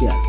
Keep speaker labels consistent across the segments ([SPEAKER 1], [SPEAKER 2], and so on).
[SPEAKER 1] Yeah.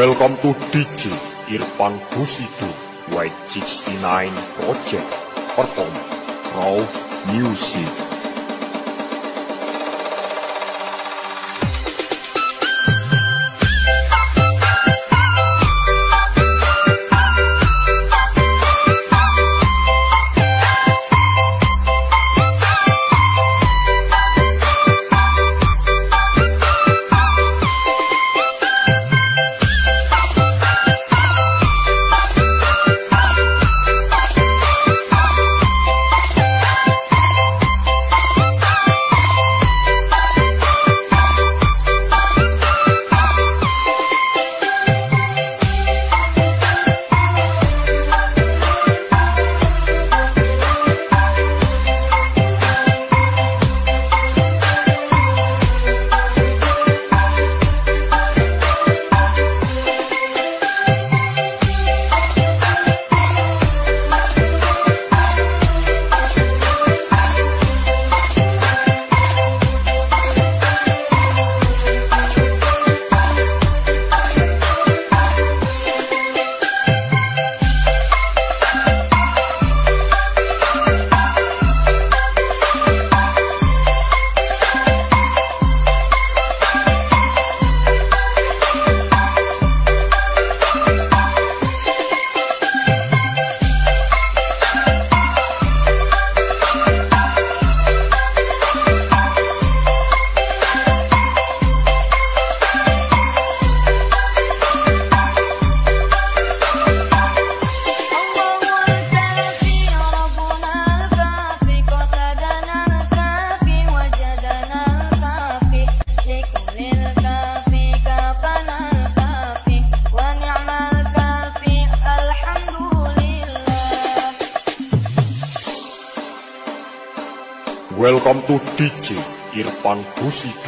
[SPEAKER 2] Welcome to DJ Irfan Husidu White 69 Project Perform Rauf Music. Irfan